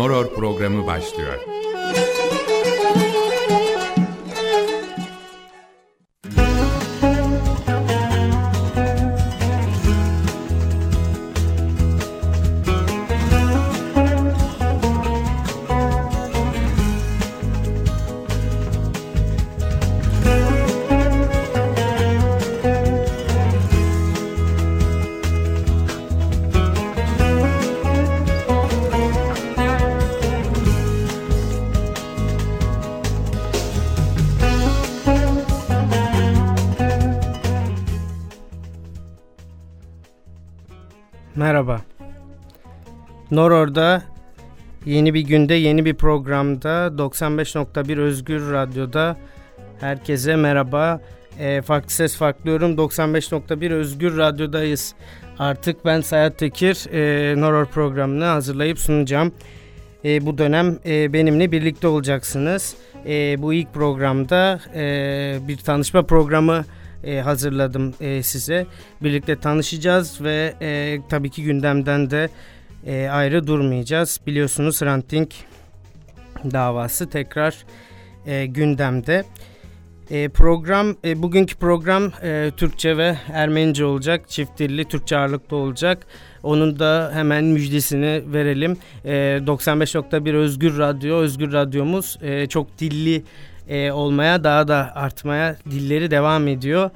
Noror programı başlıyor. Noror'da yeni bir günde yeni bir programda 95.1 Özgür Radyo'da herkese merhaba. E, farklı ses farklı yorum 95.1 Özgür Radyo'dayız. Artık ben Sayat Tekir e, Noror programını hazırlayıp sunacağım. E, bu dönem e, benimle birlikte olacaksınız. E, bu ilk programda e, bir tanışma programı e, hazırladım e, size. Birlikte tanışacağız ve e, tabii ki gündemden de e, ayrı durmayacağız. Biliyorsunuz Ranting davası tekrar e, gündemde. E, program e, bugünkü program e, Türkçe ve Ermenice olacak. Çift dilli Türkçe ağırlıklı olacak. Onun da hemen müjdesini verelim. E, 95.1 Özgür Radyo, Özgür Radyomuz e, çok dilli e, olmaya daha da artmaya dilleri devam ediyor.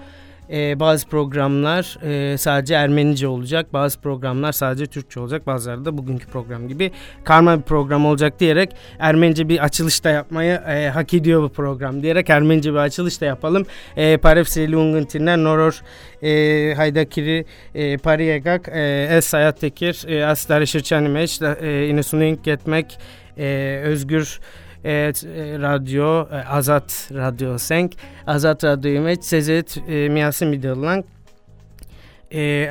E, bazı programlar e, sadece Ermenice olacak, bazı programlar sadece Türkçe olacak, bazıları da bugünkü program gibi karma bir program olacak diyerek Ermenice bir açılış da yapmayı e, hak ediyor bu program diyerek Ermenice bir açılış da yapalım. E, Parev Seli Unguntinler Noror e, Haydakiri e, Pariyegak e, Es Sayat Tekir e, Aslar Şirçani Meç e, Inesuning Getmek e, Özgür Evet, radyo Azat Radyo Senk. Azat Radyo Meç Sezet Miyasi Midillang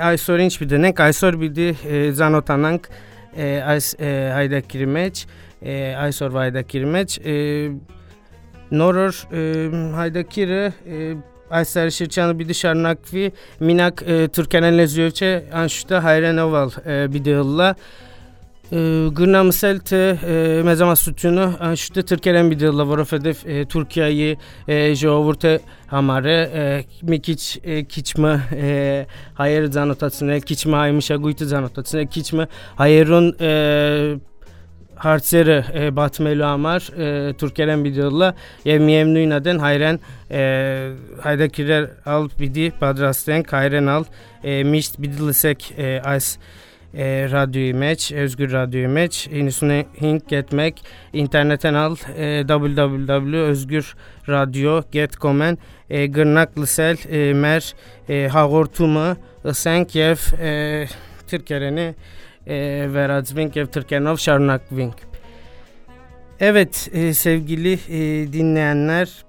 Aysor inç bidenek Aysor bidi zanotanank Ays hayda kirmeç Aysor vayda kirmeç Noror hayda kire Aysar Şirçanı bidi şarnakvi Minak Türkenen leziyöçe Anşuta hayren oval bidilla Gırna misal te mezama sütunu şu Türkiye'den bir dilla var ofedef Türkiye'yi jeovurte hamare mikiç kiçme hayır zanotatsine kiçme haymış aguytu zanotatsine kiçme hayırın hartseri e, batmelu amar e, Türkiye'den bir dilla yev miyemnuynaden hayren e, hayda kirer al bidi badrasten hayren al e, mişt bidilisek e, as e, radyoyu meç, özgür radyoyu meç. Inusune hink getmek, internetten al e, www.özgürradyo.getcomen e, gırnak lisel e, mer e, hagortumu ısenk yev e, Türkereni e, veradzvink yev Türkenov şarnakvink. Evet e, sevgili e, dinleyenler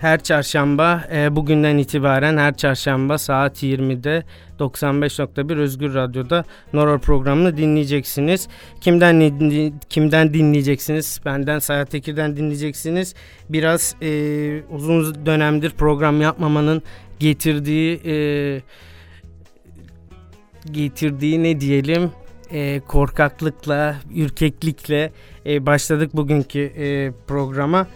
her çarşamba e, bugünden itibaren her çarşamba saat 20'de 95.1 Özgür Radyo'da Noror programını dinleyeceksiniz. Kimden kimden dinleyeceksiniz? Benden Sayat Tekir'den dinleyeceksiniz. Biraz e, uzun dönemdir program yapmamanın getirdiği e, getirdiği ne diyelim e, korkaklıkla, ürkeklikle e, başladık bugünkü e, programa.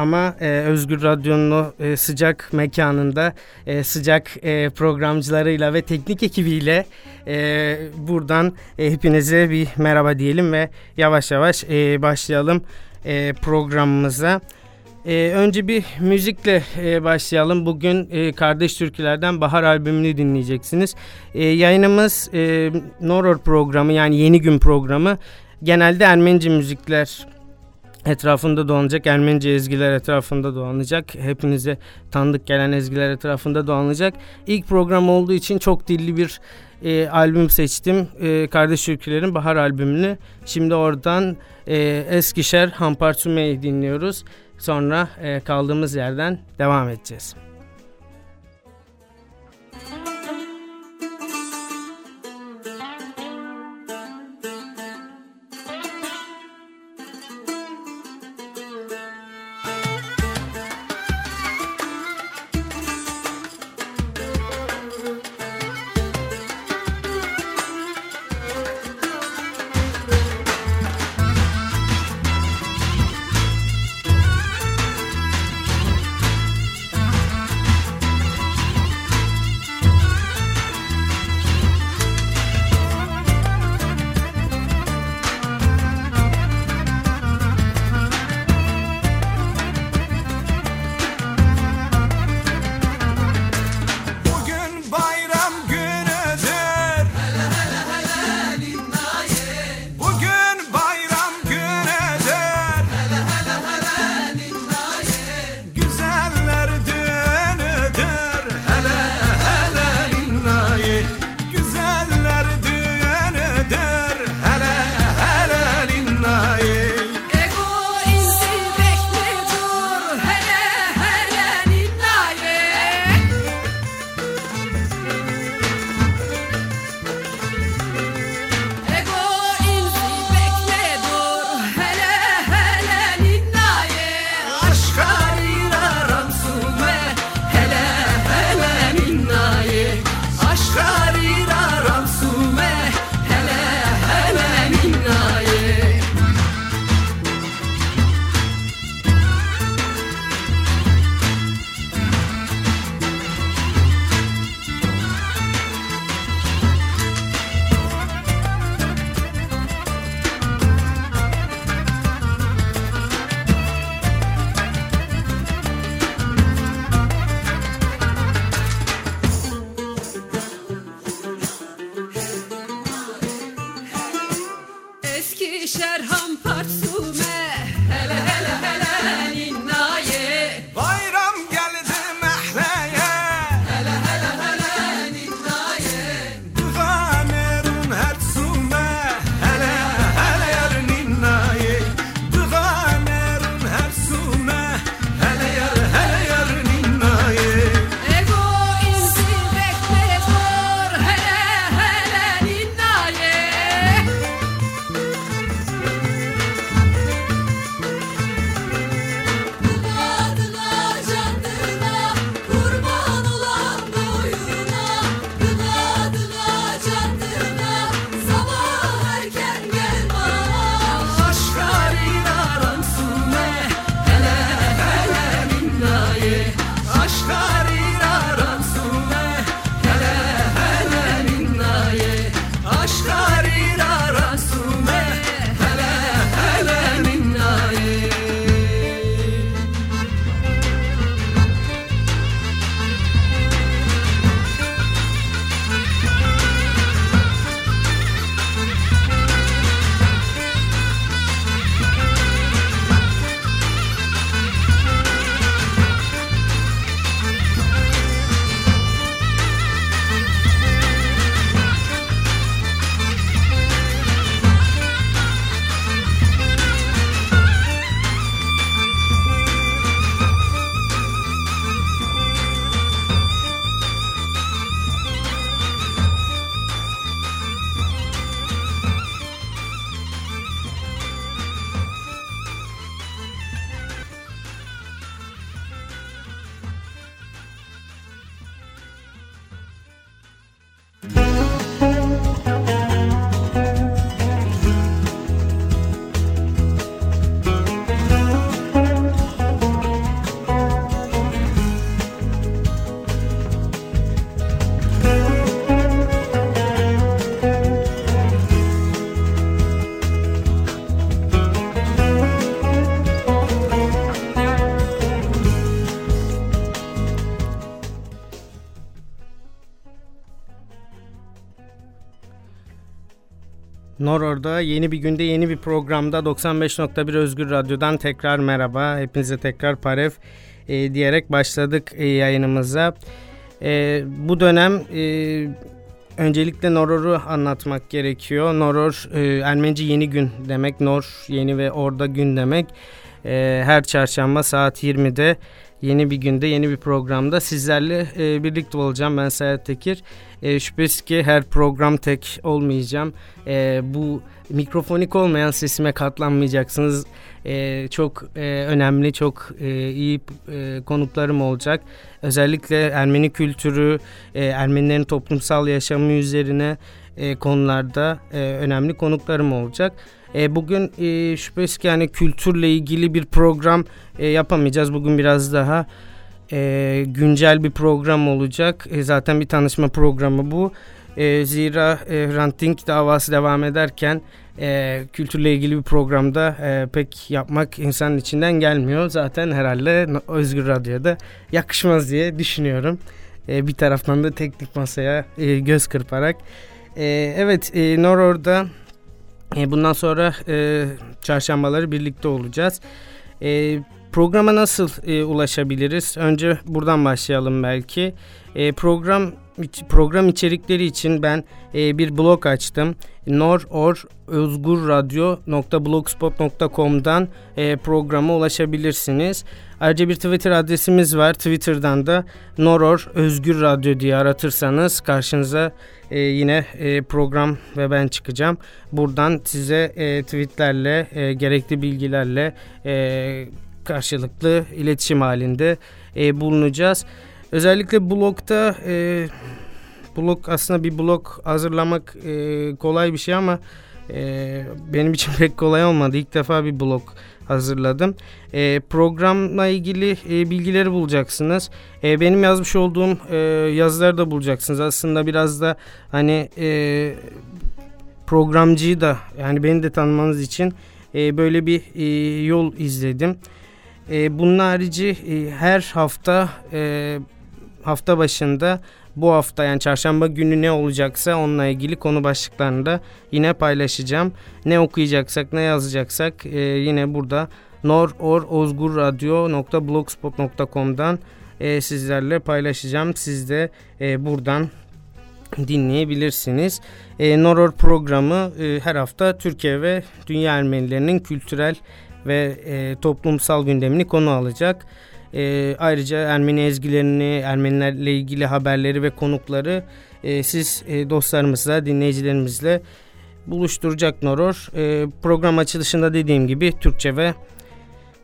Ama e, Özgür Radyo'nun e, sıcak mekanında e, sıcak e, programcılarıyla ve teknik ekibiyle e, buradan e, hepinize bir merhaba diyelim ve yavaş yavaş e, başlayalım e, programımıza. E, önce bir müzikle e, başlayalım. Bugün e, Kardeş Türküler'den Bahar albümünü dinleyeceksiniz. E, yayınımız e, Noror programı yani Yeni Gün programı genelde Ermenice müzikler etrafında dolanacak. Ermenice ezgiler etrafında dolanacak. Hepinize tanıdık gelen ezgiler etrafında dolanacak. İlk program olduğu için çok dilli bir e, albüm seçtim. E, Kardeş Türküler'in Bahar albümünü. Şimdi oradan e, Eskişer Hampartume'yi dinliyoruz. Sonra e, kaldığımız yerden devam edeceğiz. Noror'da yeni bir günde yeni bir programda 95.1 Özgür Radyo'dan tekrar merhaba. Hepinize tekrar paref e, diyerek başladık e, yayınımıza. E, bu dönem e, öncelikle Noror'u anlatmak gerekiyor. Noror e, Ermenice yeni gün demek. Nor yeni ve orada gün demek. E, her çarşamba saat 20'de yeni bir günde yeni bir programda sizlerle e, birlikte olacağım. Ben Serhat Tekir. E, şüphesiz ki her program tek olmayacağım. E, bu mikrofonik olmayan sesime katlanmayacaksınız. E, çok e, önemli, çok e, iyi e, konuklarım olacak. Özellikle Ermeni kültürü, e, Ermenilerin toplumsal yaşamı üzerine e, konularda e, önemli konuklarım olacak. E, bugün e, şüphesiz ki yani kültürle ilgili bir program e, yapamayacağız. Bugün biraz daha e, güncel bir program olacak. E, zaten bir tanışma programı bu. E, zira e, ranting davası devam ederken e, kültürle ilgili bir programda e, pek yapmak insanın içinden gelmiyor. Zaten herhalde Özgür Radyo'da yakışmaz diye düşünüyorum. E, bir taraftan da teknik masaya e, göz kırparak. E, evet e, Noror'da e, bundan sonra e, çarşambaları birlikte olacağız. E, programa nasıl e, ulaşabiliriz? Önce buradan başlayalım belki. E, program program içerikleri için ben e, bir blog açtım. nororözgürradyo.blogspot.com'dan e, programa ulaşabilirsiniz. Ayrıca bir Twitter adresimiz var. Twitter'dan da Noror Özgür Radyo diye aratırsanız karşınıza e, yine e, program ve ben çıkacağım. Buradan size e, tweetlerle, e, gerekli bilgilerle e, karşılıklı iletişim halinde e, bulunacağız. Özellikle blogda e, blog aslında bir blog hazırlamak e, kolay bir şey ama e, benim için pek kolay olmadı. İlk defa bir blog hazırladım. E, programla ilgili e, bilgileri bulacaksınız. E, benim yazmış olduğum e, yazıları da bulacaksınız. Aslında biraz da hani e, programcıyı da yani beni de tanımanız için e, böyle bir e, yol izledim. E, bunun harici e, her hafta e, hafta başında bu hafta yani çarşamba günü ne olacaksa onunla ilgili konu başlıklarında yine paylaşacağım. Ne okuyacaksak ne yazacaksak e, yine burada nororozgurradyo.blogspot.com'dan e, sizlerle paylaşacağım. Siz de buradan dinleyebilirsiniz. Noror programı her hafta Türkiye ve dünya Ermenilerinin kültürel ve e, toplumsal gündemini konu alacak. E, ayrıca Ermeni ezgilerini, Ermenilerle ilgili haberleri ve konukları e, siz e, dostlarımızla, dinleyicilerimizle buluşturacak Noror. E, program açılışında dediğim gibi Türkçe ve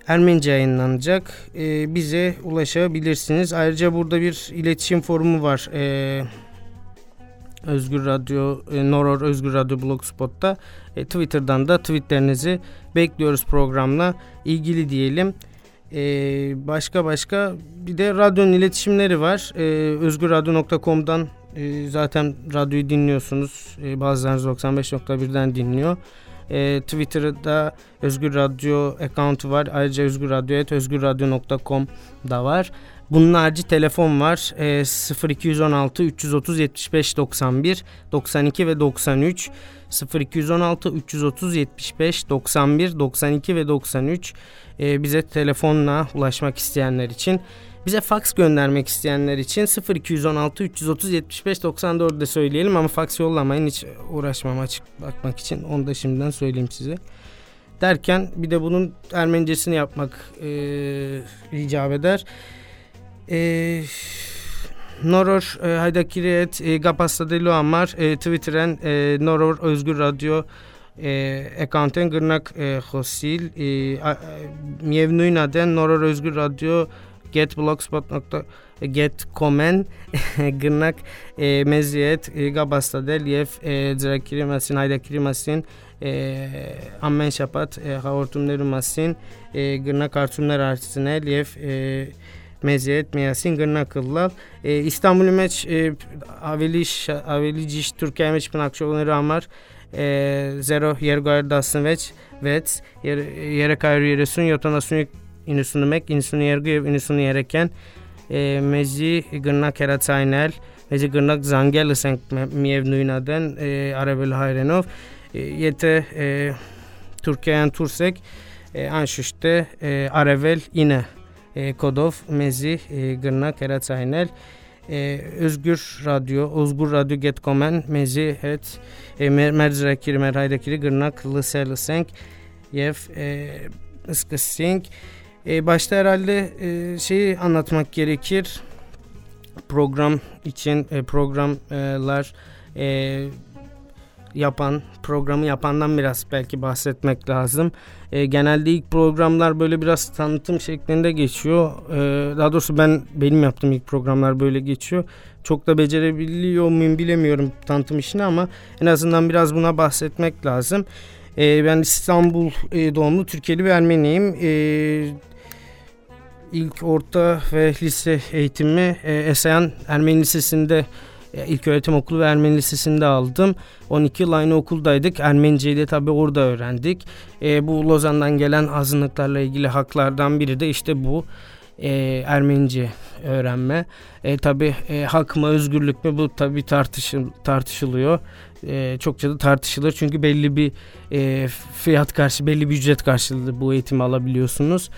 Ermenice yayınlanacak. E, bize ulaşabilirsiniz. Ayrıca burada bir iletişim forumu var. E, Özgür Radyo, e, Noror Özgür Radyo Blogspot'ta. E, Twitter'dan da tweetlerinizi bekliyoruz programla ilgili diyelim. E, başka başka bir de radyonun iletişimleri var. E, özgürradyo.com'dan e, zaten radyoyu dinliyorsunuz. E, bazılarınız 95.1'den dinliyor. E, Twitter'da Özgür Radyo account'u var. Ayrıca Özgür Radyo özgürradyo.com da var. Bunun telefon var. E, 0216 330 75 91 92 ve 93 0216 330 75 91 92 ve 93 e, bize telefonla ulaşmak isteyenler için bize fax göndermek isteyenler için 0216 330 75 94 de söyleyelim ama fax yollamayın hiç uğraşmam açık bakmak için onu da şimdiden söyleyeyim size. Derken bir de bunun Ermenicesini yapmak e, icap eder. E, Noror e, Haydakiriyet e, Gapasta de Luamar e, Twitter'en e, Noror Özgür Radyo account'en գրնակ խոսիլ միևնույն ադեն նորոր özgür radyo get.blogspot.get.com-ն գրնակ մեզի հետ գաբաստադել եւ ծրագիրի մասին, հայրակիրի մասին ամեն շաբաթ հաղորդումների մասին գրնակ հարցումներ հարցնել եւ meziyet meyasin gırna kıllal. E, İstanbul meç e, aveliş aveliciş Türkiye meç pınakçoğunu ramar e, zero yer gardasın veç vet yer, yere kayır yeresun yotana sunyuk inüsünümek inüsünü yergüyev inüsünü yereken e, mezi gırna keratsaynel mezi gırnak zangel senk miyevnuynaden e, Arabel Hayrenov e, yete e, Türkiye'nin tursek e, anşüşte e, Arevel ine կոդով մեզի գրնակ հերացայնել Özgür Radyo, Özgür Radyo Get.com-ն մեզի հետ մեր ծրագիրը, մեր հայրենիքի գրնակ լսել լսենք եւ սկսենք E, başta herhalde e, şeyi anlatmak gerekir. Program için e, programlar e, yapan, programı yapandan biraz belki bahsetmek lazım. E, genelde ilk programlar böyle biraz tanıtım şeklinde geçiyor. E, daha doğrusu ben benim yaptığım ilk programlar böyle geçiyor. Çok da becerebiliyor muyum bilemiyorum tanıtım işini ama en azından biraz buna bahsetmek lazım. E, ben İstanbul e, doğumlu Türkiye'li bir Ermeniyim. E, ilk orta ve lise eğitimi e, Esayan Ermeni Lisesi'nde ilk öğretim okulu ve Ermeni Lisesi'nde aldım. 12 yıl aynı okuldaydık. Ermeniceyi de tabi orada öğrendik. E, bu Lozan'dan gelen azınlıklarla ilgili haklardan biri de işte bu e, Ermenice öğrenme. E, tabi e, hak mı özgürlük mü bu tabi tartışıl, tartışılıyor. E, çokça da tartışılır çünkü belli bir e, fiyat karşı belli bir ücret karşılığı bu eğitimi alabiliyorsunuz.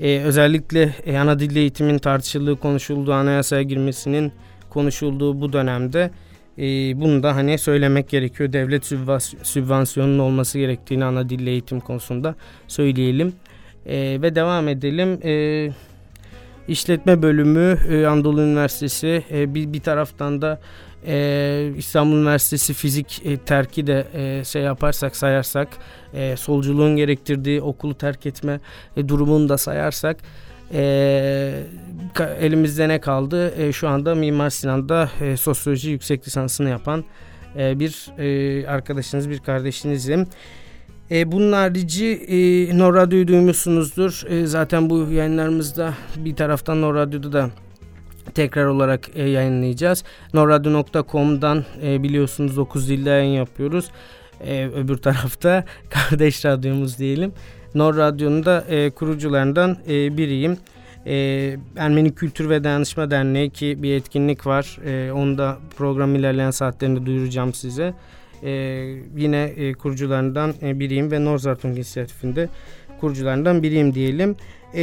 Ee, özellikle e, ana dilde eğitimin tartışıldığı, konuşulduğu, anayasaya girmesinin konuşulduğu bu dönemde e, bunu da hani söylemek gerekiyor. Devlet sübvansiyonunun olması gerektiğini ana dille eğitim konusunda söyleyelim. E, ve devam edelim. E, işletme bölümü e, Anadolu Üniversitesi e, bir, bir taraftan da e, İstanbul Üniversitesi fizik e, terki de e, şey yaparsak sayarsak e, solculuğun gerektirdiği okulu terk etme e, durumunu da sayarsak elimizde ne kaldı? E, şu anda Mimar Sinan'da e, sosyoloji yüksek lisansını yapan e, bir e, arkadaşınız, bir kardeşinizim. E, bunun harici e, Nor duymuşsunuzdur. E, zaten bu yayınlarımızda bir taraftan Nor Radyo'da da tekrar olarak e, yayınlayacağız. norradio.com'dan e, biliyorsunuz 9 dilde yayın yapıyoruz. E, öbür tarafta kardeş radyomuz diyelim. Nor Radyo'nun da e, kurucularından e, biriyim. E, Ermeni Kültür ve Dayanışma Derneği ki bir etkinlik var. E, onu da program ilerleyen saatlerinde duyuracağım size. E, yine e, kurucularından e, biriyim ve Norzartung inisiyatifinde kurucularından biriyim diyelim. E,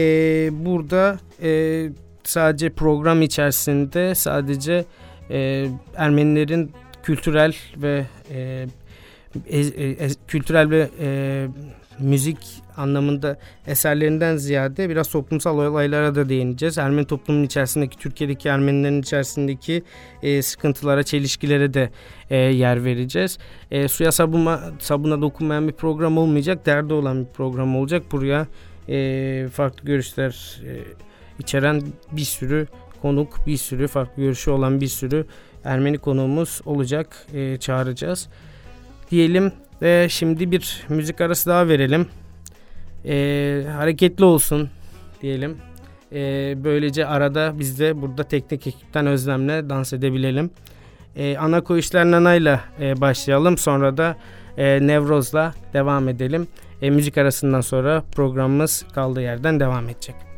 burada e, sadece program içerisinde sadece e, Ermenilerin kültürel ve e, e, e, kültürel ve e, müzik anlamında eserlerinden ziyade biraz toplumsal olaylara da değineceğiz. Ermeni toplumunun içerisindeki, Türkiye'deki Ermenilerin içerisindeki e, sıkıntılara, çelişkilere de e, yer vereceğiz. E, suya sabuna, sabuna dokunmayan bir program olmayacak, derdi olan bir program olacak. Buraya e, farklı görüşler e, içeren bir sürü konuk, bir sürü farklı görüşü olan bir sürü Ermeni konuğumuz olacak, e, çağıracağız. Diyelim ve şimdi bir müzik arası daha verelim. E, hareketli olsun diyelim. E, böylece arada biz de burada teknik ekipten Özlem'le dans edebilelim. E, Anako İşler Nana'yla e, başlayalım. Sonra da e, Nevroz'la devam edelim. E, müzik arasından sonra programımız kaldığı yerden devam edecek.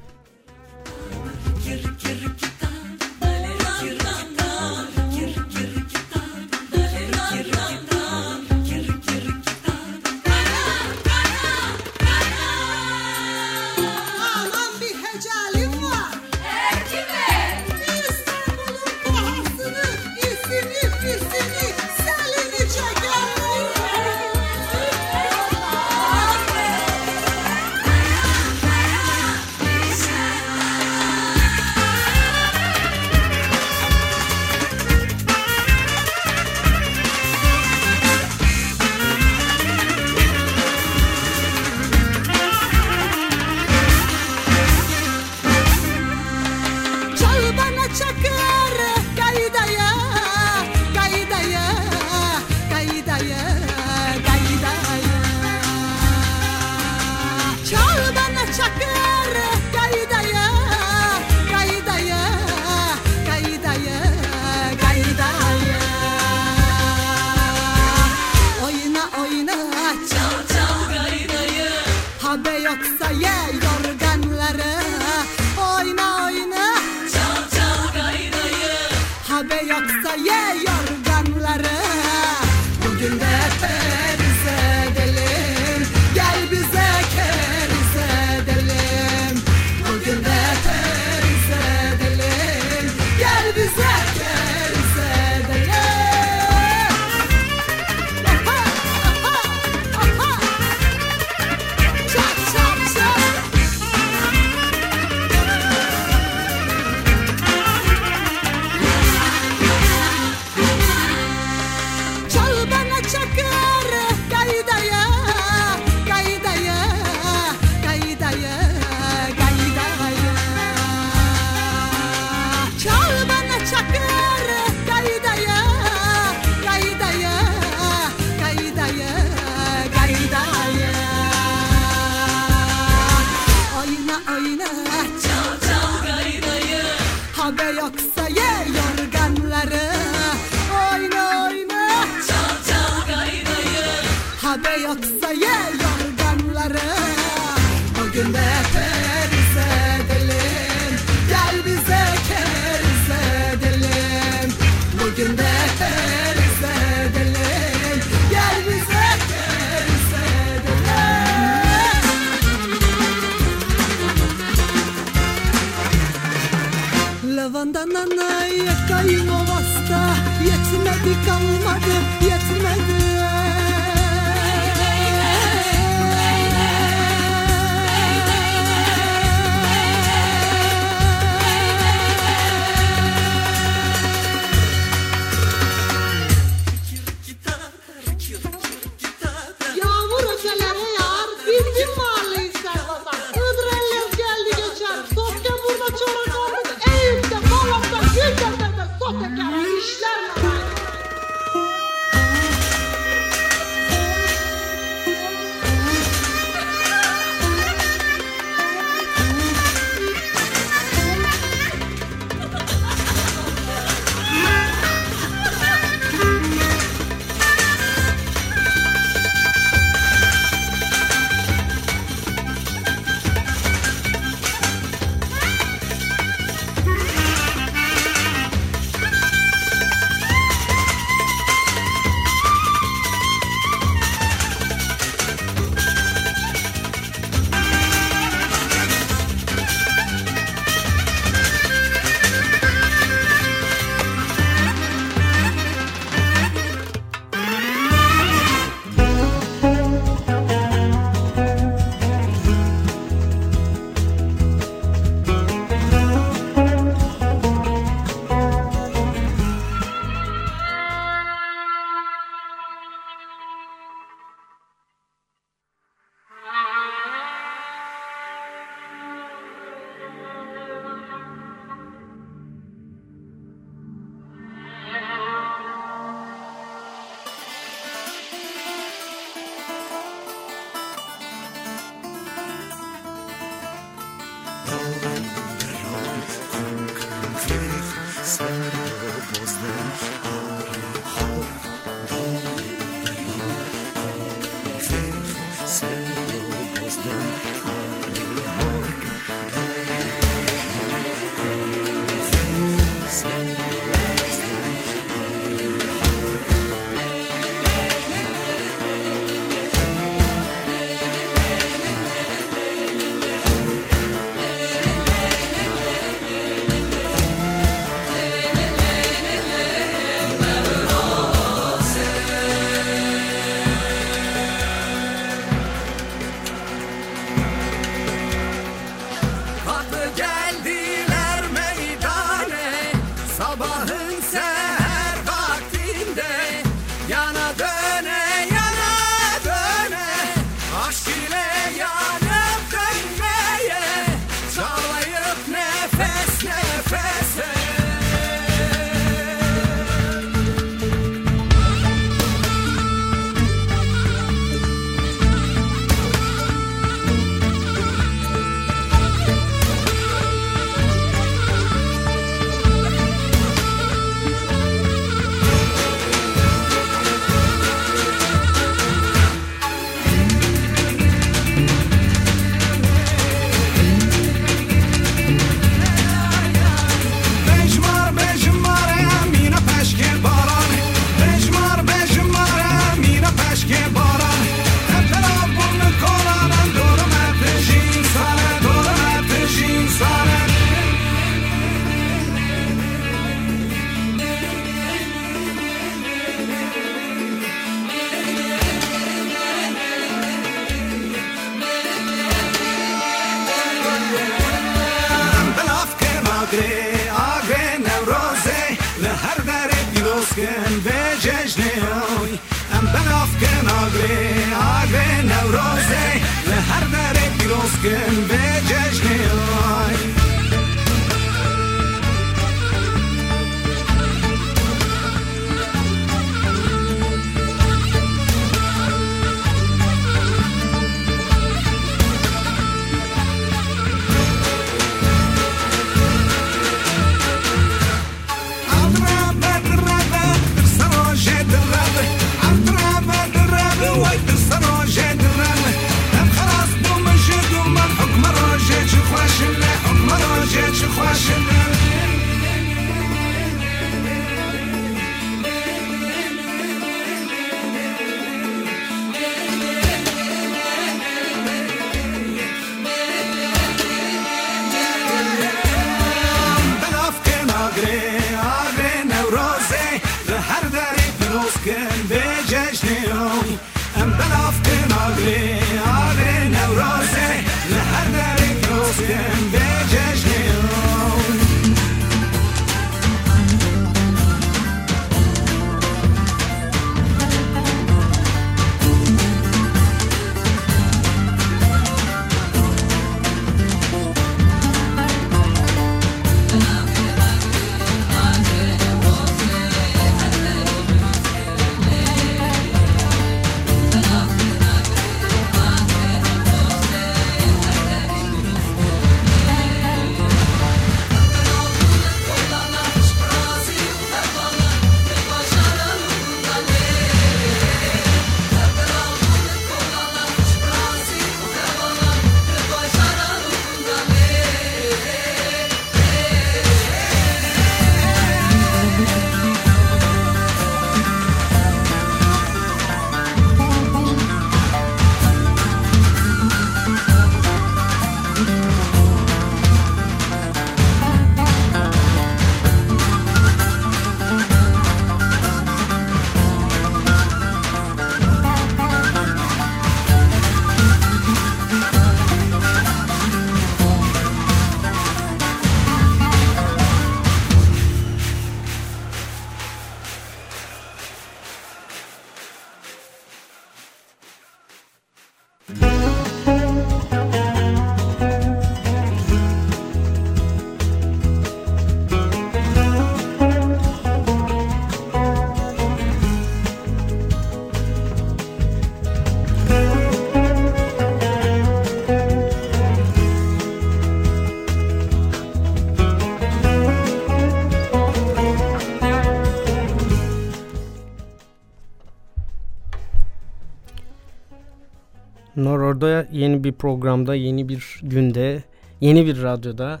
Noror'da yeni bir programda, yeni bir günde, yeni bir radyoda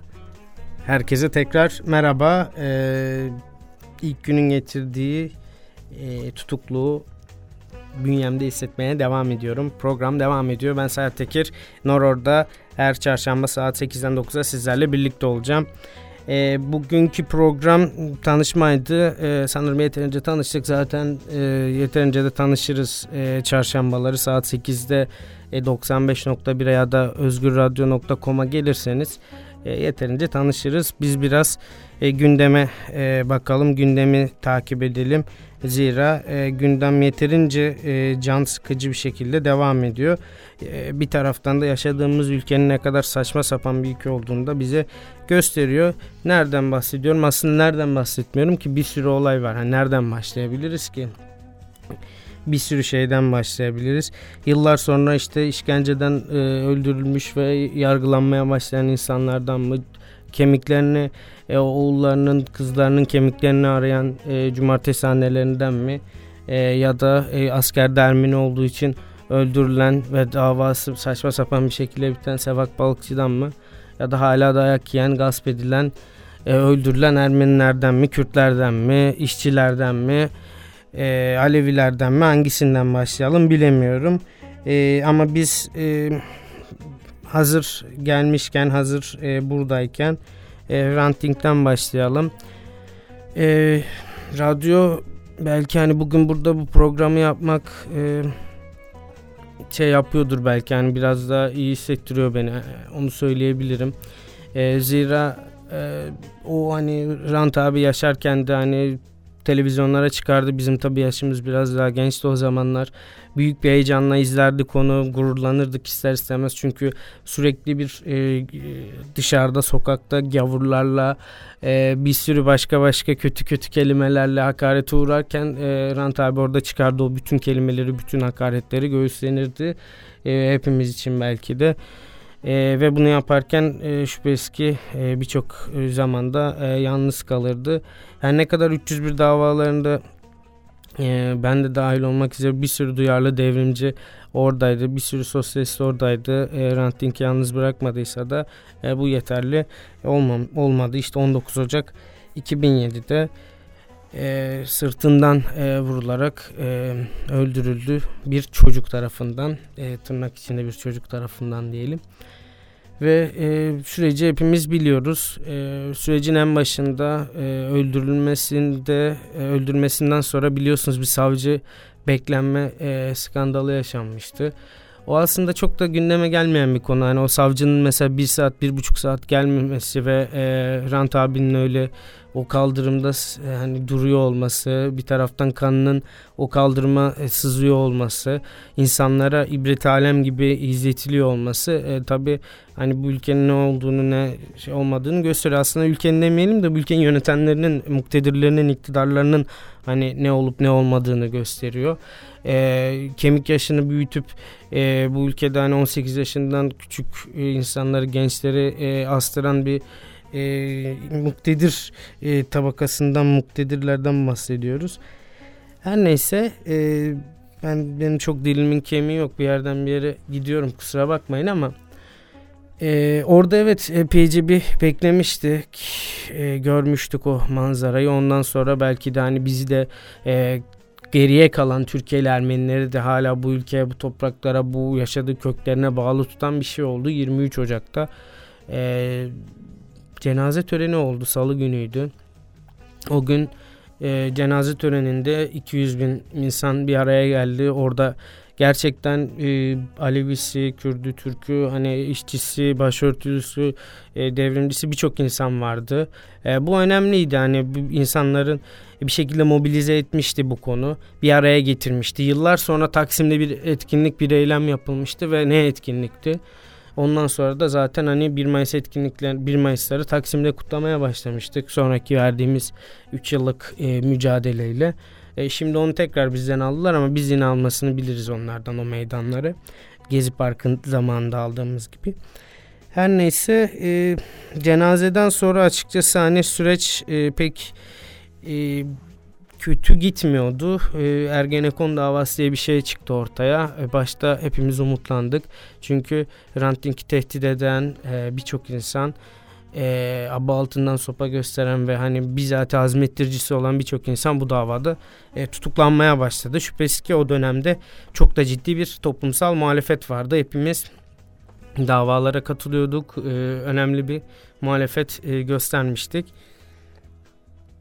herkese tekrar merhaba. Ee, ilk günün getirdiği e, tutukluğu bünyemde hissetmeye devam ediyorum. Program devam ediyor. Ben Serhat Tekir. Noror'da her çarşamba saat 8'den 9'a sizlerle birlikte olacağım. E, bugünkü program tanışmaydı. E, sanırım yeterince tanıştık. Zaten e, yeterince de tanışırız e, çarşambaları saat 8'de e, 95.1'e ya da özgürradyo.com'a gelirseniz e, yeterince tanışırız. Biz biraz e, gündeme e, bakalım, gündemi takip edelim. Zira e, gündem yeterince e, can sıkıcı bir şekilde devam ediyor. E, bir taraftan da yaşadığımız ülkenin ne kadar saçma sapan bir ülke olduğunu da bize gösteriyor. Nereden bahsediyorum? Aslında nereden bahsetmiyorum ki bir sürü olay var. Hani nereden başlayabiliriz ki? Bir sürü şeyden başlayabiliriz. Yıllar sonra işte işkenceden e, öldürülmüş ve yargılanmaya başlayan insanlardan mı kemiklerini e, oğullarının kızlarının kemiklerini arayan e, cumartesi annelerinden mi e, ya da e, askerde Ermeni olduğu için öldürülen ve davası saçma sapan bir şekilde biten Sevak Balıkçı'dan mı ya da hala dayak yiyen gasp edilen e, öldürülen Ermenilerden mi Kürtlerden mi işçilerden mi e, Alevilerden mi hangisinden başlayalım bilemiyorum. E, ama biz e, hazır gelmişken hazır e, buradayken e, rantingden başlayalım. E, radyo belki hani bugün burada bu programı yapmak e, şey yapıyordur belki hani biraz daha iyi hissettiriyor beni onu söyleyebilirim. E, zira e, o hani Rant abi yaşarken de hani televizyonlara çıkardı. Bizim tabii yaşımız biraz daha gençti o zamanlar. Büyük bir heyecanla izlerdik onu, gururlanırdık ister istemez. Çünkü sürekli bir e, dışarıda, sokakta gavurlarla, e, bir sürü başka başka kötü kötü kelimelerle hakarete uğrarken e, Rant abi orada çıkardı o bütün kelimeleri, bütün hakaretleri göğüslenirdi. E, hepimiz için belki de. E, ve bunu yaparken e, şüphesiz ki e, birçok zamanda e, yalnız kalırdı. Her ne kadar 301 davalarında e, ben de dahil olmak üzere bir sürü duyarlı devrimci oradaydı. Bir sürü sosyalist oradaydı. E, Ranting yalnız bırakmadıysa da e, bu yeterli olmam, olmadı. İşte 19 Ocak 2007'de e, sırtından e, vurularak e, öldürüldü. Bir çocuk tarafından e, tırnak içinde bir çocuk tarafından diyelim. Ve e, süreci hepimiz biliyoruz. E, sürecin en başında e, öldürülmesinde e, öldürmesinden sonra biliyorsunuz bir savcı beklenme e, skandalı yaşanmıştı. O aslında çok da gündeme gelmeyen bir konu. Yani o savcının mesela bir saat, bir buçuk saat gelmemesi ve e, Rant abinin öyle o kaldırımda hani duruyor olması, bir taraftan kanının o kaldırıma e, sızıyor olması, insanlara ibret alem gibi izletiliyor olması e, tabi hani bu ülkenin ne olduğunu ne şey olmadığını gösteriyor. Aslında ülkenin demeyelim de bu ülkenin yönetenlerinin, muktedirlerinin, iktidarlarının hani ne olup ne olmadığını gösteriyor. E, kemik yaşını büyütüp e, bu ülkede hani 18 yaşından küçük e, insanları, gençleri e, astıran bir e, muktedir e, tabakasından, muktedirlerden bahsediyoruz. Her neyse e, ben benim çok dilimin kemiği yok bir yerden bir yere gidiyorum kusura bakmayın ama ee, orada evet epeyce bir beklemiştik, e, görmüştük o manzarayı. Ondan sonra belki de hani bizi de e, geriye kalan Türkiye'li Ermenileri de hala bu ülkeye, bu topraklara, bu yaşadığı köklerine bağlı tutan bir şey oldu. 23 Ocak'ta e, cenaze töreni oldu, salı günüydü. O gün e, cenaze töreninde 200 bin insan bir araya geldi. Orada gerçekten e, Alevisi, Kürdü, Türkü, hani işçisi, başörtülüsü, e, devrimcisi birçok insan vardı. E, bu önemliydi. Hani insanların bir şekilde mobilize etmişti bu konu. Bir araya getirmişti. Yıllar sonra Taksim'de bir etkinlik, bir eylem yapılmıştı ve ne etkinlikti? Ondan sonra da zaten hani 1 Mayıs etkinlikler 1 Mayıs'ları Taksim'de kutlamaya başlamıştık. Sonraki verdiğimiz 3 yıllık e, mücadeleyle. E, şimdi onu tekrar bizden aldılar ama biz yine almasını biliriz onlardan o meydanları. Gezi Park'ın zamanında aldığımız gibi. Her neyse e, cenazeden sonra açıkçası hani süreç e, pek e, kötü gitmiyordu. E, Ergenekon davası diye bir şey çıktı ortaya. E, başta hepimiz umutlandık. Çünkü Ranting'i tehdit eden e, birçok insan e, aba altından sopa gösteren ve hani bizzat azmettiricisi olan birçok insan bu davada e, tutuklanmaya başladı. Şüphesiz ki o dönemde çok da ciddi bir toplumsal muhalefet vardı. Hepimiz davalara katılıyorduk. E, önemli bir muhalefet e, göstermiştik.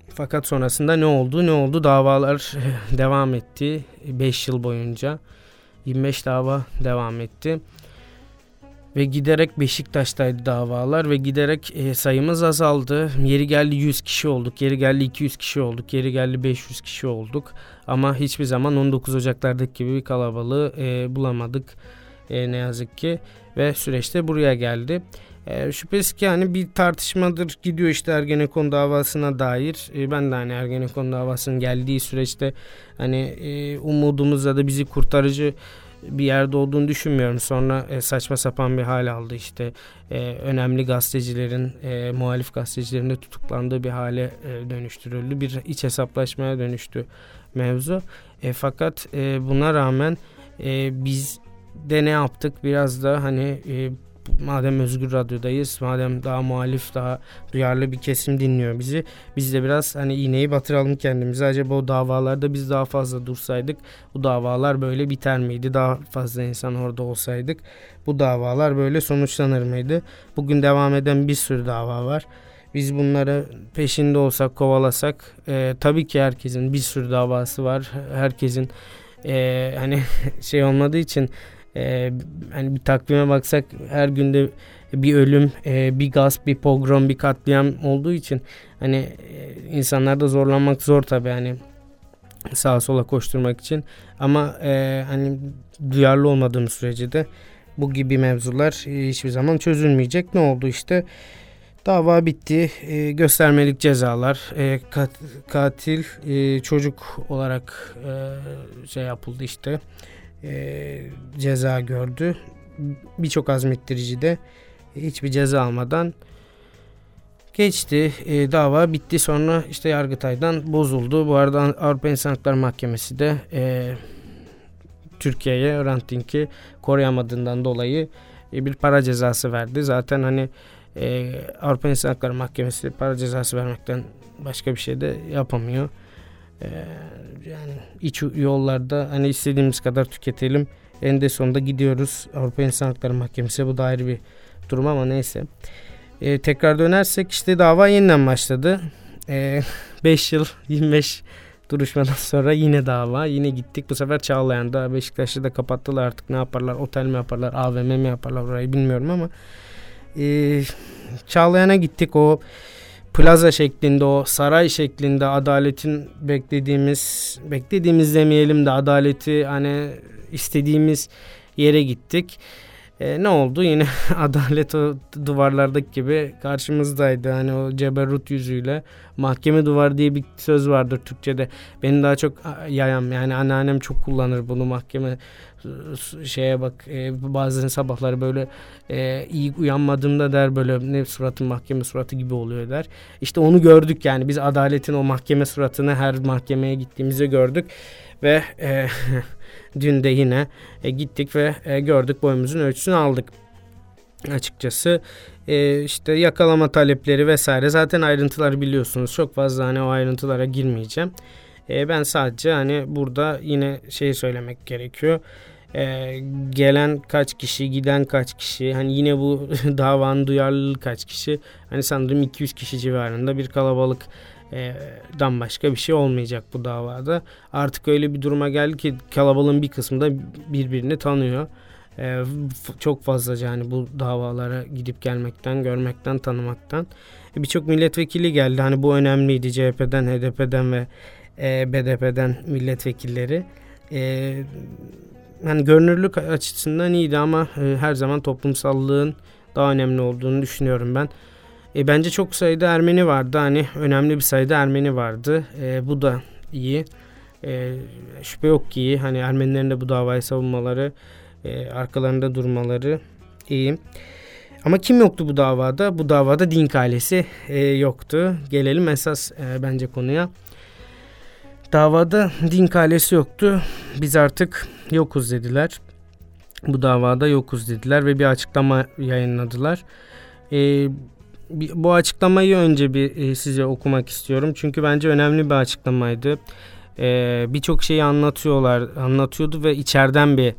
Fakat sonrasında ne oldu? Ne oldu? Davalar devam etti. 5 yıl boyunca 25 dava devam etti ve giderek Beşiktaş'taydı davalar ve giderek e, sayımız azaldı. Yeri geldi 100 kişi olduk, yeri geldi 200 kişi olduk, yeri geldi 500 kişi olduk. Ama hiçbir zaman 19 Ocaklardaki gibi bir kalabalığı e, bulamadık e, ne yazık ki ve süreçte buraya geldi. E, şüphesiz ki hani bir tartışmadır gidiyor işte Ergenekon davasına dair. E, ben de hani Ergenekon davasının geldiği süreçte hani e, umudumuz ya da bizi kurtarıcı bir yerde olduğunu düşünmüyorum. Sonra e, saçma sapan bir hal aldı işte e, önemli gazetecilerin e, muhalif gazetecilerin de tutuklandığı bir hale e, dönüştürüldü. Bir iç hesaplaşmaya dönüştü mevzu. E, fakat e, buna rağmen e, biz de ne yaptık biraz da hani e, madem Özgür Radyo'dayız, madem daha muhalif, daha duyarlı bir kesim dinliyor bizi, biz de biraz hani iğneyi batıralım kendimize. Acaba o davalarda biz daha fazla dursaydık, bu davalar böyle biter miydi? Daha fazla insan orada olsaydık, bu davalar böyle sonuçlanır mıydı? Bugün devam eden bir sürü dava var. Biz bunları peşinde olsak, kovalasak, e, tabii ki herkesin bir sürü davası var. Herkesin e, hani şey olmadığı için e, hani bir takvime baksak her günde bir ölüm, e, bir gasp, bir pogrom, bir katliam olduğu için hani e, insanlar da zorlanmak zor tabii hani sağa sola koşturmak için ama e, hani duyarlı olmadığım sürece de bu gibi mevzular e, hiçbir zaman çözülmeyecek. Ne oldu işte? Dava bitti. E, göstermelik cezalar. E, kat, katil e, çocuk olarak e, şey yapıldı işte. E, ceza gördü. Birçok azmettirici de hiçbir ceza almadan geçti. E, dava bitti. Sonra işte Yargıtay'dan bozuldu. Bu arada Avrupa İnsan Hakları Mahkemesi de e, Türkiye'ye Hrant Dink'i koruyamadığından dolayı e, bir para cezası verdi. Zaten hani e, Avrupa İnsan Hakları Mahkemesi para cezası vermekten başka bir şey de yapamıyor. E, yani iç yollarda hani istediğimiz kadar tüketelim. En de sonunda gidiyoruz Avrupa İnsan Hakları Mahkemesi. Bu da ayrı bir durum ama neyse. E, tekrar dönersek işte dava yeniden başladı. 5 e, yıl 25 duruşmadan sonra yine dava. Yine gittik. Bu sefer Çağlayan'da Beşiktaş'ı da kapattılar artık. Ne yaparlar? Otel mi yaparlar? AVM mi yaparlar? Orayı bilmiyorum ama e, Çağlayan'a gittik. O plaza şeklinde o saray şeklinde adaletin beklediğimiz beklediğimiz demeyelim de adaleti hani istediğimiz yere gittik. E, ne oldu? Yine adalet o duvarlardaki gibi karşımızdaydı. Hani o ceberut yüzüyle. Mahkeme duvar diye bir söz vardır Türkçe'de. Benim daha çok yayam yani anneannem çok kullanır bunu mahkeme şeye bak e, bazen sabahları böyle e, iyi uyanmadığımda der böyle ne suratın mahkeme suratı gibi oluyor der. İşte onu gördük yani biz adaletin o mahkeme suratını her mahkemeye gittiğimizde gördük ve e, Dün de yine e, gittik ve e, gördük boyumuzun ölçüsünü aldık. Açıkçası e, işte yakalama talepleri vesaire. Zaten ayrıntıları biliyorsunuz. Çok fazla hani o ayrıntılara girmeyeceğim. E, ben sadece hani burada yine şey söylemek gerekiyor. E, gelen kaç kişi giden kaç kişi hani yine bu davanın duyarlılığı kaç kişi? Hani sanırım 200 kişi civarında bir kalabalık dan başka bir şey olmayacak bu davada. Artık öyle bir duruma geldi ki kalabalığın bir kısmı da birbirini tanıyor. Ee, çok fazlaca yani bu davalara gidip gelmekten, görmekten, tanımaktan. Ee, Birçok milletvekili geldi. Hani bu önemliydi CHP'den, HDP'den ve e, BDP'den milletvekilleri. Ee, hani görünürlük açısından iyiydi ama e, her zaman toplumsallığın daha önemli olduğunu düşünüyorum ben. E, bence çok sayıda Ermeni vardı. Hani önemli bir sayıda Ermeni vardı. E, bu da iyi. E, şüphe yok ki iyi. Hani Ermenilerin de bu davayı savunmaları, e, arkalarında durmaları iyi. Ama kim yoktu bu davada? Bu davada Dink ailesi e, yoktu. Gelelim esas e, bence konuya. Davada Dink ailesi yoktu. Biz artık yokuz dediler. Bu davada yokuz dediler ve bir açıklama yayınladılar. E, bu açıklamayı önce bir e, size okumak istiyorum. Çünkü bence önemli bir açıklamaydı. E, Birçok şeyi anlatıyorlar, anlatıyordu ve içeriden bir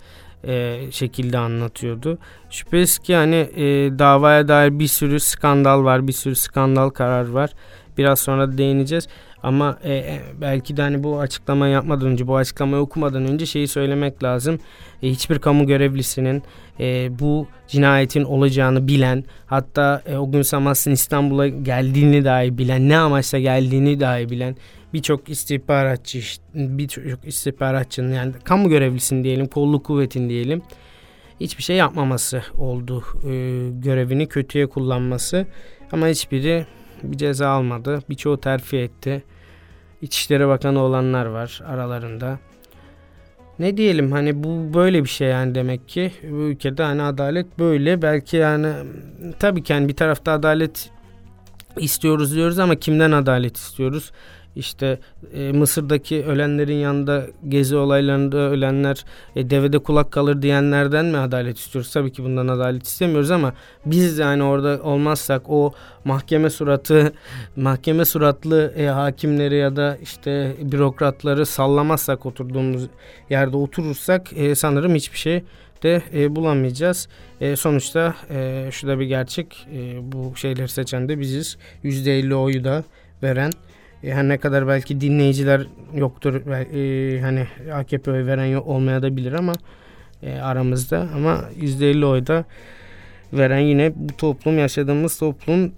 e, şekilde anlatıyordu. Şüphesiz ki hani e, davaya dair bir sürü skandal var, bir sürü skandal karar var. Biraz sonra değineceğiz. Ama e, e, belki de hani bu açıklamayı yapmadan önce, bu açıklamayı okumadan önce şeyi söylemek lazım. E, hiçbir kamu görevlisinin e, bu cinayetin olacağını bilen, hatta e, o gün Samas'ın İstanbul'a geldiğini dahi bilen, ne amaçla geldiğini dahi bilen birçok istihbaratçı, birçok istihbaratçının yani kamu görevlisinin diyelim, kolluk kuvvetin diyelim hiçbir şey yapmaması oldu. E, görevini kötüye kullanması ama hiçbiri bir ceza almadı. Birçoğu terfi etti. İçişleri Bakanı olanlar var aralarında. Ne diyelim hani bu böyle bir şey yani demek ki bu ülkede hani adalet böyle belki yani tabii ki yani bir tarafta adalet istiyoruz diyoruz ama kimden adalet istiyoruz? İşte e, Mısır'daki ölenlerin yanında gezi olaylarında ölenler e, devede kulak kalır diyenlerden mi adalet istiyoruz? Tabii ki bundan adalet istemiyoruz ama biz yani orada olmazsak o mahkeme suratı mahkeme suratlı e, hakimleri ya da işte bürokratları sallamazsak oturduğumuz yerde oturursak e, sanırım hiçbir şey de e, bulamayacağız. E, sonuçta e, şu da bir gerçek. E, bu şeyleri seçen de biziz. %50 oyu da veren e, her ne kadar belki dinleyiciler yoktur e, hani AKP'ye veren yok, olmaya da bilir ama e, aramızda ama %50 oyda veren yine bu toplum yaşadığımız toplum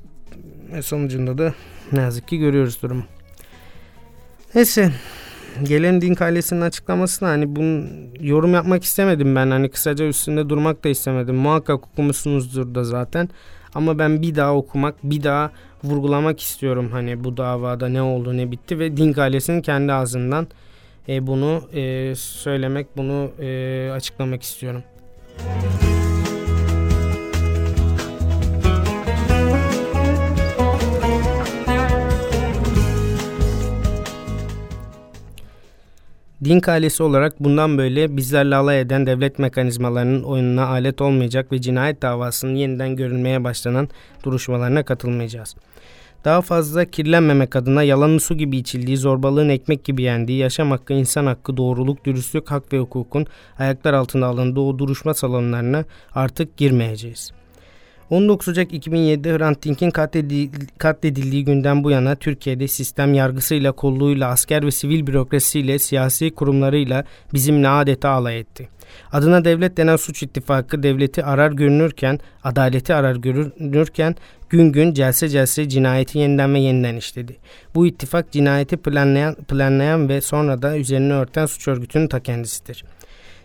ve sonucunda da ne yazık ki görüyoruz durumu. Neyse gelen din ailesinin açıklamasına hani bunu yorum yapmak istemedim ben. Hani kısaca üstünde durmak da istemedim. Muhakkak okumuşsunuzdur da zaten. Ama ben bir daha okumak, bir daha vurgulamak istiyorum hani bu davada ne oldu ne bitti ve din ailesinin kendi ağzından e, bunu e, söylemek, bunu e, açıklamak istiyorum. Müzik Din ailesi olarak bundan böyle bizlerle alay eden devlet mekanizmalarının oyununa alet olmayacak ve cinayet davasının yeniden görülmeye başlanan duruşmalarına katılmayacağız. Daha fazla kirlenmemek adına yalanın su gibi içildiği, zorbalığın ekmek gibi yendiği, yaşam hakkı, insan hakkı, doğruluk, dürüstlük, hak ve hukukun ayaklar altında alındığı o duruşma salonlarına artık girmeyeceğiz. 19 Ocak 2007'de Hrant Dink'in katledildiği günden bu yana Türkiye'de sistem yargısıyla, kolluğuyla, asker ve sivil bürokrasiyle, siyasi kurumlarıyla bizimle adeta alay etti. Adına devlet denen suç ittifakı devleti arar görünürken, adaleti arar görünürken gün gün celse celse cinayeti yeniden ve yeniden işledi. Bu ittifak cinayeti planlayan, planlayan ve sonra da üzerine örten suç örgütünün ta kendisidir.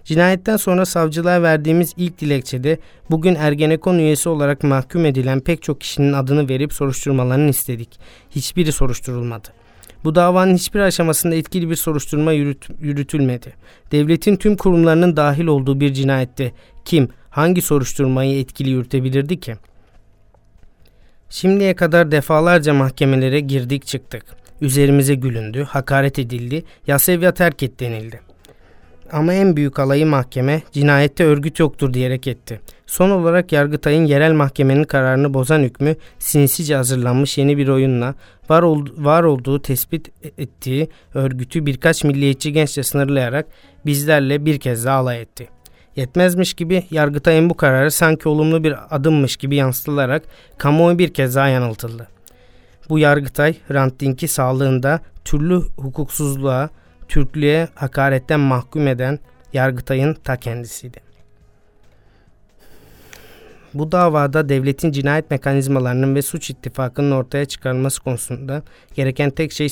Cinayetten sonra savcılığa verdiğimiz ilk dilekçede bugün Ergenekon üyesi olarak mahkum edilen pek çok kişinin adını verip soruşturmalarını istedik. Hiçbiri soruşturulmadı. Bu davanın hiçbir aşamasında etkili bir soruşturma yürüt, yürütülmedi. Devletin tüm kurumlarının dahil olduğu bir cinayette kim, hangi soruşturmayı etkili yürütebilirdi ki? Şimdiye kadar defalarca mahkemelere girdik çıktık. Üzerimize gülündü, hakaret edildi, yasev ya terk et denildi. Ama en büyük alayı mahkeme cinayette örgüt yoktur diyerek etti. Son olarak Yargıtay'ın yerel mahkemenin kararını bozan hükmü sinsice hazırlanmış yeni bir oyunla var, ol, var olduğu tespit ettiği örgütü birkaç milliyetçi gençle sınırlayarak bizlerle bir kez daha alay etti. Yetmezmiş gibi Yargıtay'ın bu kararı sanki olumlu bir adımmış gibi yansıtılarak kamuoyu bir kez daha yanıltıldı. Bu Yargıtay Hrant Dink'i sağlığında türlü hukuksuzluğa, Türklüğe hakaretten mahkum eden Yargıtay'ın ta kendisiydi. Bu davada devletin cinayet mekanizmalarının ve suç ittifakının ortaya çıkarılması konusunda gereken tek şey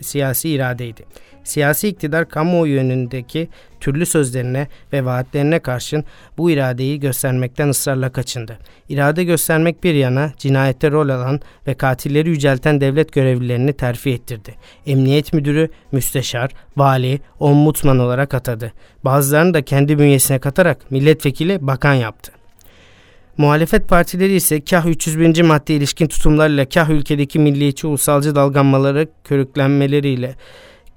siyasi iradeydi. Siyasi iktidar kamuoyu yönündeki türlü sözlerine ve vaatlerine karşın bu iradeyi göstermekten ısrarla kaçındı. İrade göstermek bir yana cinayette rol alan ve katilleri yücelten devlet görevlilerini terfi ettirdi. Emniyet müdürü, müsteşar, vali, ombudsman olarak atadı. Bazılarını da kendi bünyesine katarak milletvekili, bakan yaptı. Muhalefet partileri ise kah 301. madde ilişkin tutumlarıyla kah ülkedeki milliyetçi ulusalcı dalganmaları körüklenmeleriyle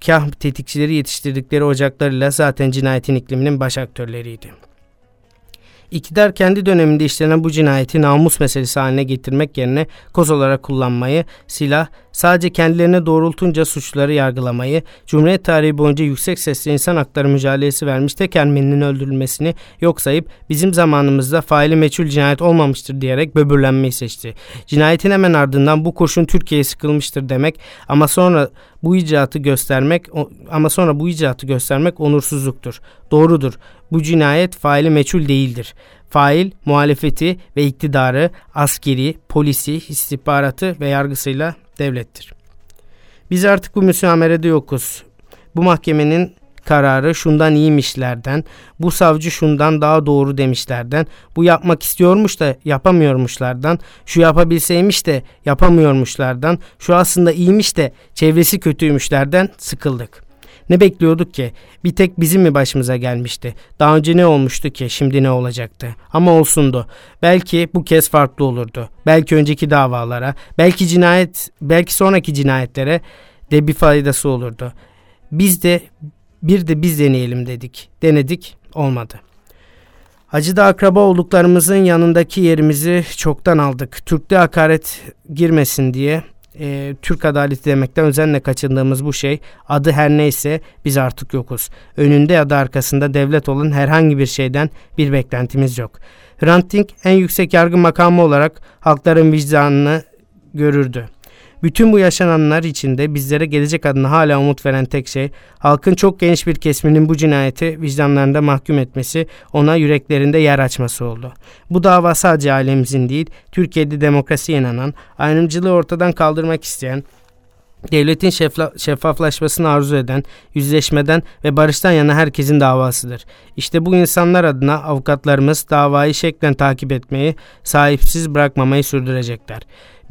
kah tetikçileri yetiştirdikleri ocaklarıyla zaten cinayetin ikliminin baş aktörleriydi. İktidar kendi döneminde işlenen bu cinayeti namus meselesi haline getirmek yerine koz olarak kullanmayı, silah, sadece kendilerine doğrultunca suçları yargılamayı, Cumhuriyet tarihi boyunca yüksek sesle insan hakları mücadelesi vermiş tek Ermeninin öldürülmesini yok sayıp bizim zamanımızda faili meçhul cinayet olmamıştır diyerek böbürlenmeyi seçti. Cinayetin hemen ardından bu kurşun Türkiye'ye sıkılmıştır demek ama sonra bu icraatı göstermek ama sonra bu icraatı göstermek onursuzluktur. Doğrudur. Bu cinayet faili meçhul değildir. Fail muhalefeti ve iktidarı, askeri, polisi, istihbaratı ve yargısıyla devlettir. Biz artık bu müsamerede yokuz. Bu mahkemenin kararı şundan iyiymişlerden, bu savcı şundan daha doğru demişlerden, bu yapmak istiyormuş da yapamıyormuşlardan, şu yapabilseymiş de yapamıyormuşlardan, şu aslında iyiymiş de çevresi kötüymüşlerden sıkıldık. Ne bekliyorduk ki? Bir tek bizim mi başımıza gelmişti? Daha önce ne olmuştu ki? Şimdi ne olacaktı? Ama olsundu. Belki bu kez farklı olurdu. Belki önceki davalara, belki cinayet, belki sonraki cinayetlere de bir faydası olurdu. Biz de bir de biz deneyelim dedik. Denedik, olmadı. Acıda akraba olduklarımızın yanındaki yerimizi çoktan aldık. Türk'te hakaret girmesin diye e, Türk adaleti demekten özenle kaçındığımız bu şey adı her neyse biz artık yokuz. Önünde ya da arkasında devlet olan herhangi bir şeyden bir beklentimiz yok. Hrant Dink en yüksek yargı makamı olarak halkların vicdanını görürdü. Bütün bu yaşananlar içinde bizlere gelecek adına hala umut veren tek şey halkın çok geniş bir kesminin bu cinayeti vicdanlarında mahkum etmesi, ona yüreklerinde yer açması oldu. Bu dava sadece ailemizin değil, Türkiye'de demokrasiye inanan, ayrımcılığı ortadan kaldırmak isteyen, Devletin şeffaflaşmasını arzu eden, yüzleşmeden ve barıştan yana herkesin davasıdır. İşte bu insanlar adına avukatlarımız davayı şeklen takip etmeyi, sahipsiz bırakmamayı sürdürecekler.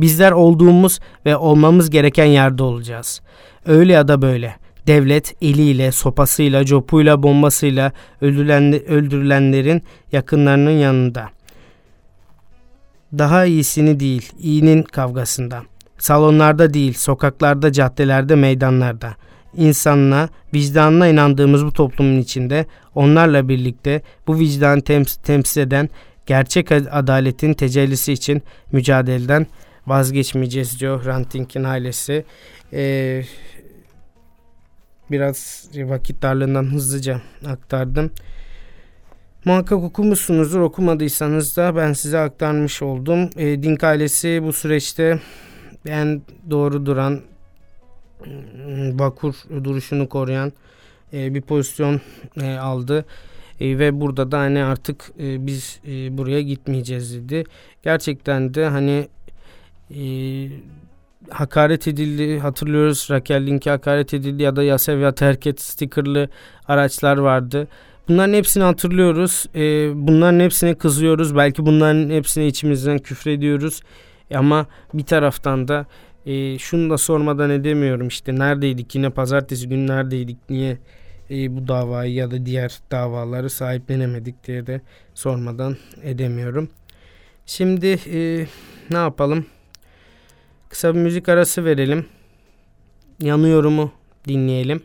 Bizler olduğumuz ve olmamız gereken yerde olacağız. Öyle ya da böyle. Devlet eliyle, sopasıyla, copuyla, bombasıyla öldürülenlerin yakınlarının yanında. Daha iyisini değil, iyinin kavgasında. Salonlarda değil, sokaklarda, caddelerde, meydanlarda. İnsanına, vicdanına inandığımız bu toplumun içinde onlarla birlikte bu vicdanı tems- temsil eden gerçek adaletin tecellisi için mücadeleden vazgeçmeyeceğiz diyor Ranting'in ailesi. Ee, biraz vakit darlığından hızlıca aktardım. Muhakkak okumuşsunuzdur. Okumadıysanız da ben size aktarmış oldum. E, Dink ailesi bu süreçte en doğru duran vakur duruşunu koruyan e, bir pozisyon e, aldı. E, ve burada da hani artık e, biz e, buraya gitmeyeceğiz dedi. Gerçekten de hani e, hakaret edildi hatırlıyoruz Raquel Link'e hakaret edildi ya da Yasev ya terk et stikerlı araçlar vardı. Bunların hepsini hatırlıyoruz. E, bunların hepsine kızıyoruz. Belki bunların hepsine içimizden küfrediyoruz. Ama bir taraftan da e, şunu da sormadan edemiyorum işte neredeydik yine pazartesi günü neredeydik niye e, bu davayı ya da diğer davaları sahiplenemedik diye de sormadan edemiyorum. Şimdi e, ne yapalım? Kısa bir müzik arası verelim. Yanıyorumu dinleyelim.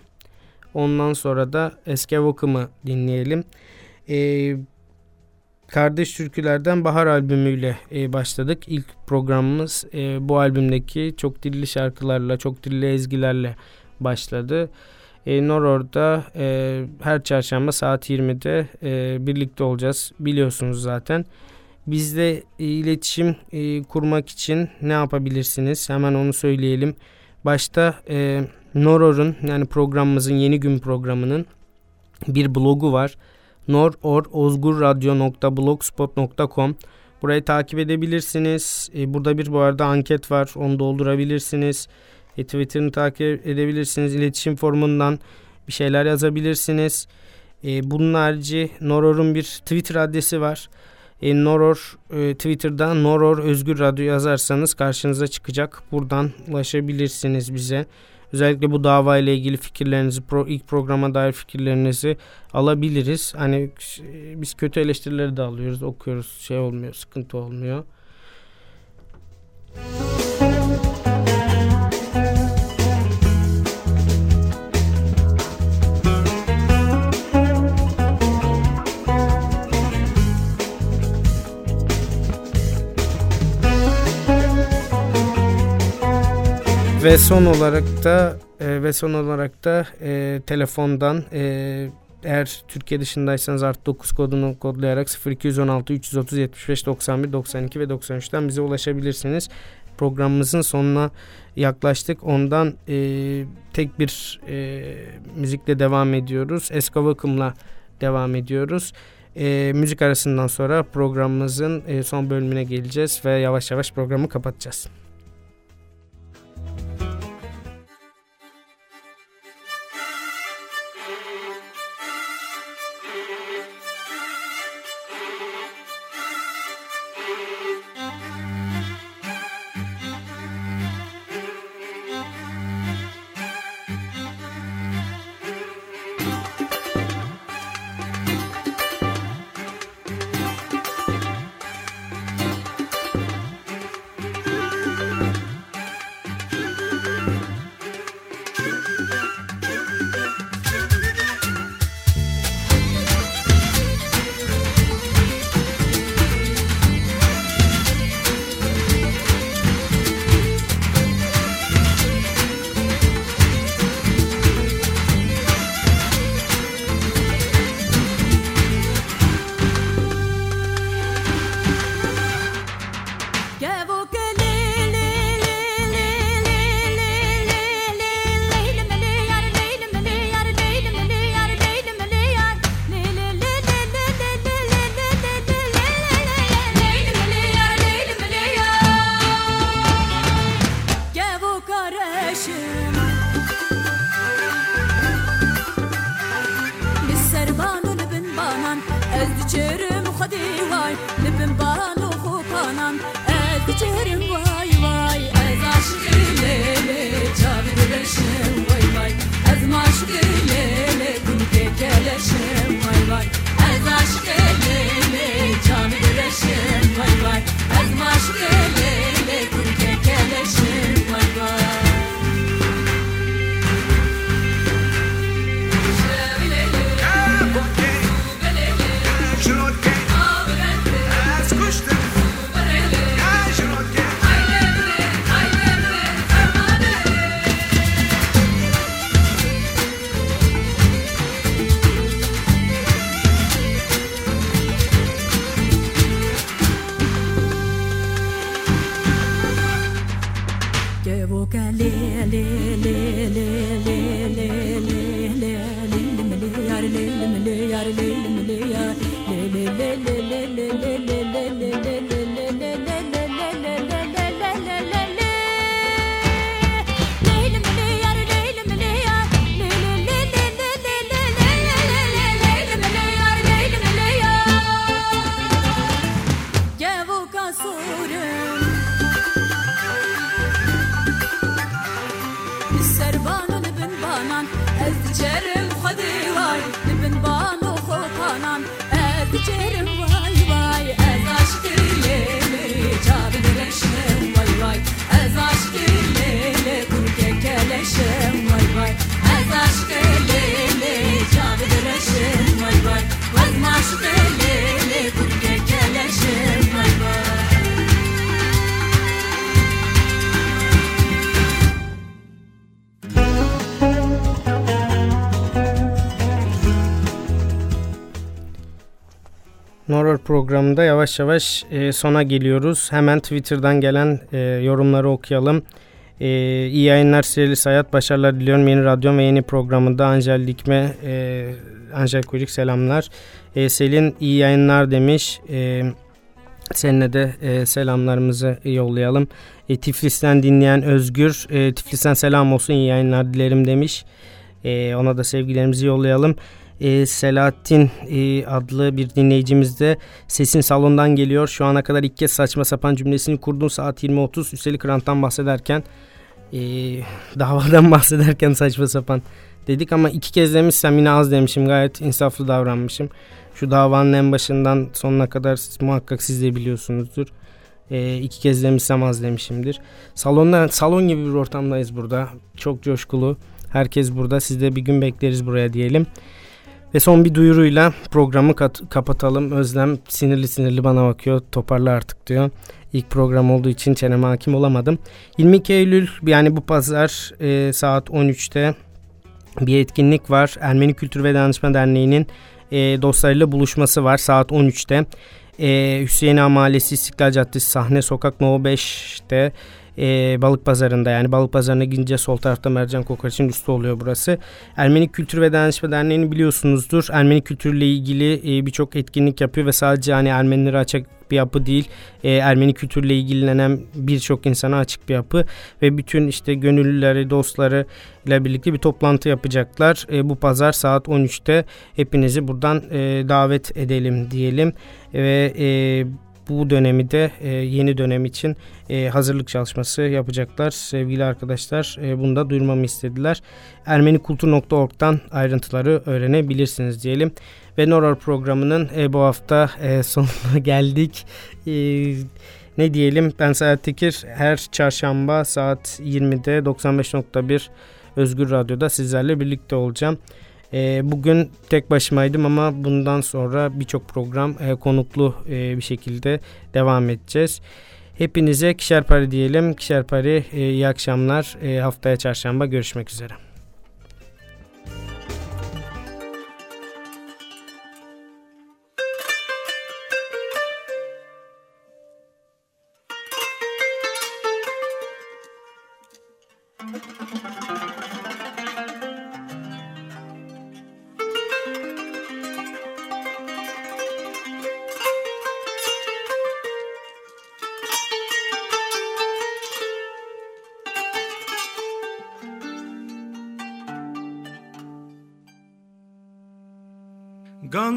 Ondan sonra da Eske Vokım'ı dinleyelim. Ee, Kardeş Türkülerden Bahar albümüyle e, başladık. İlk programımız e, bu albümdeki çok dilli şarkılarla, çok dilli ezgilerle başladı. E, Noror'da e, her çarşamba saat 20'de e, birlikte olacağız. Biliyorsunuz zaten. Bizle e, iletişim e, kurmak için ne yapabilirsiniz? Hemen onu söyleyelim. Başta e, Noror'un yani programımızın yeni gün programının bir blogu var nororozgurradyo.blogspot.com Burayı takip edebilirsiniz. E, burada bir bu arada anket var. Onu doldurabilirsiniz. E, Twitter'ını takip edebilirsiniz. İletişim formundan bir şeyler yazabilirsiniz. E, bunun harici Noror'un bir Twitter adresi var. E, Noror e, Twitter'da Noror Özgür Radyo yazarsanız karşınıza çıkacak. Buradan ulaşabilirsiniz bize. Özellikle bu dava ile ilgili fikirlerinizi, pro, ilk programa dair fikirlerinizi alabiliriz. Hani biz kötü eleştirileri de alıyoruz, okuyoruz, şey olmuyor, sıkıntı olmuyor. Ve son olarak da e, ve son olarak da e, telefondan e, eğer Türkiye dışındaysanız artı 9 kodunu kodlayarak 0216 330 75 91 92 ve 93'ten bize ulaşabilirsiniz. Programımızın sonuna yaklaştık. Ondan e, tek bir e, müzikle devam ediyoruz. Eska Vakım'la devam ediyoruz. E, müzik arasından sonra programımızın e, son bölümüne geleceğiz ve yavaş yavaş programı kapatacağız. Horror programında yavaş yavaş e, sona geliyoruz. Hemen Twitter'dan gelen e, yorumları okuyalım. E, iyi yayınlar Sirilis Hayat. Başarılar diliyorum yeni radyom ve yeni programında Angel Dikme, e, Angel Kuyruk selamlar. E, Selin iyi yayınlar demiş. E, seninle de e, selamlarımızı yollayalım. E, Tiflis'ten dinleyen Özgür, e, Tiflis'ten selam olsun iyi yayınlar dilerim demiş. E, ona da sevgilerimizi yollayalım e, Selahattin e, adlı bir dinleyicimiz de sesin salondan geliyor. Şu ana kadar ilk kez saçma sapan cümlesini kurduğun saat 20.30 üstelik ranttan bahsederken e, davadan bahsederken saçma sapan dedik ama iki kez demişsem yine az demişim gayet insaflı davranmışım. Şu davanın en başından sonuna kadar muhakkak siz de biliyorsunuzdur. E, iki kez demişsem az demişimdir. Salonda salon gibi bir ortamdayız burada. Çok coşkulu. Herkes burada. Siz de bir gün bekleriz buraya diyelim. Ve son bir duyuruyla programı kapatalım. Özlem sinirli sinirli bana bakıyor. Toparla artık diyor. İlk program olduğu için çeneme hakim olamadım. 22 Eylül yani bu pazar e, saat 13'te bir etkinlik var. Ermeni Kültür ve Danışma Derneği'nin e, dostlarıyla buluşması var saat 13'te. E, Hüseyin Ağa Mahallesi İstiklal Caddesi sahne sokak No 5'te e, balık pazarında yani balık pazarına gidince sol tarafta Mercan Kokoreç'in üstü oluyor burası. Ermeni Kültür ve Dayanışma Derneği'ni biliyorsunuzdur. Ermeni kültürle ilgili e, birçok etkinlik yapıyor ve sadece hani Ermenilere açık bir yapı değil. E, Ermeni kültürle ilgilenen birçok insana açık bir yapı ve bütün işte gönüllüleri, dostları ile birlikte bir toplantı yapacaklar. E, bu pazar saat 13'te hepinizi buradan e, davet edelim diyelim ve e, bu dönemi de e, yeni dönem için e, hazırlık çalışması yapacaklar. Sevgili arkadaşlar e, bunu da duyurmamı istediler. Ermenikultur.org'dan ayrıntıları öğrenebilirsiniz diyelim. Ve Noror programının e, bu hafta e, sonuna geldik. E, ne diyelim ben Serhat Tekir her çarşamba saat 20'de 95.1 Özgür Radyo'da sizlerle birlikte olacağım. E, bugün tek başımaydım ama bundan sonra birçok program e, konuklu e, bir şekilde devam edeceğiz. Hepinize kişer pari diyelim. Kişer pari e, iyi akşamlar. E, haftaya çarşamba görüşmek üzere.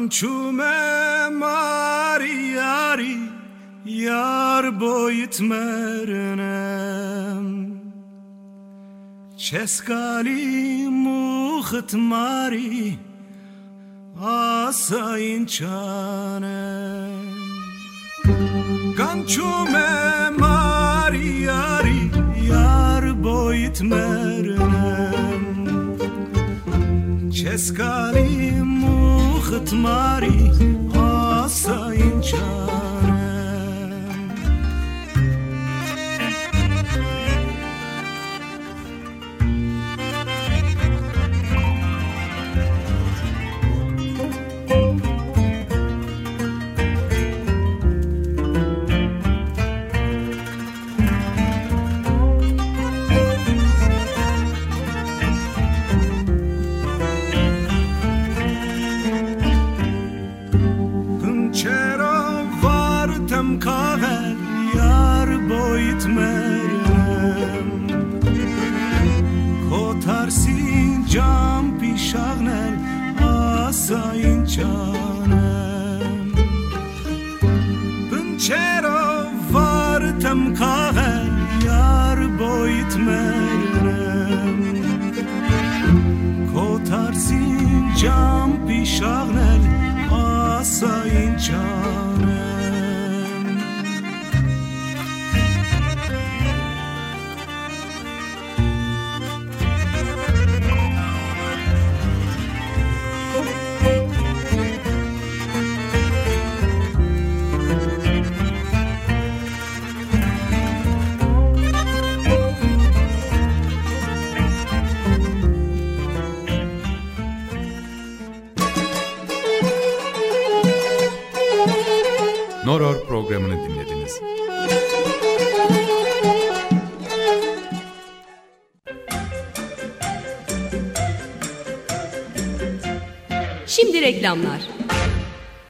Kançume mari yari Yar boyut mernem. Çeskali muhit mari Asayın çanem Kançume mari yari Yar boyut mernem Çeskali muhit mari Asayın çanem